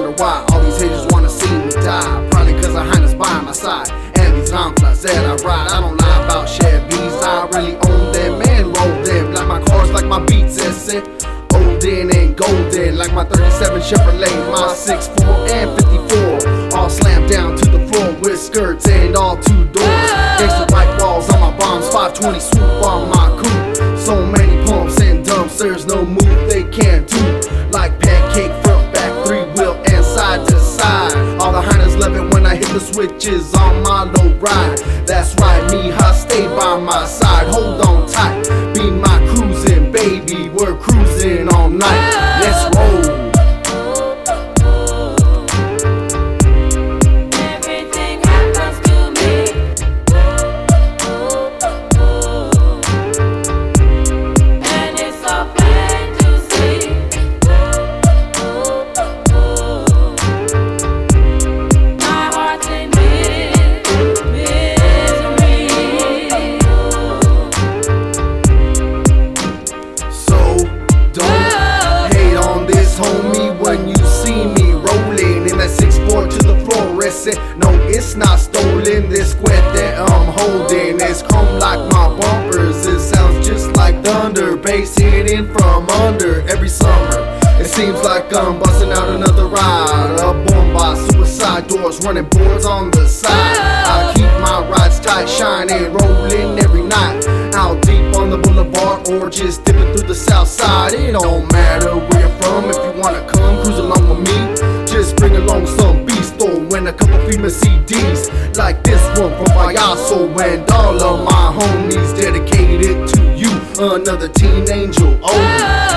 wonder why all these haters wanna see me die. Probably cause I hide by my side. And these lamplights that I ride, I don't lie about Chevys. I really own them and roll them. Like my cars, like my beats and scent. Olden and golden, like my 37 Chevrolet, my 64 and 54. All slammed down to the floor with skirts and all two doors. Gangsta white walls on my bombs, 520 swoop on my coupe. So many pumps and dumps, there's no move. The switches on my low ride. That's right, me, ha, stay by my side. Hold on tight, No, it's not stolen. This square that I'm holding is chrome like my bumpers. It sounds just like thunder, bass hitting from under every summer. It seems like I'm busting out another ride. A bomb by suicide doors, running boards on the side. I keep my rides tight, shining, rolling every night. Out deep on the boulevard or just dipping through the south side. It don't matter where you're from if you wanna Payaso and all of my homies dedicated to you. Another teen angel. Oh.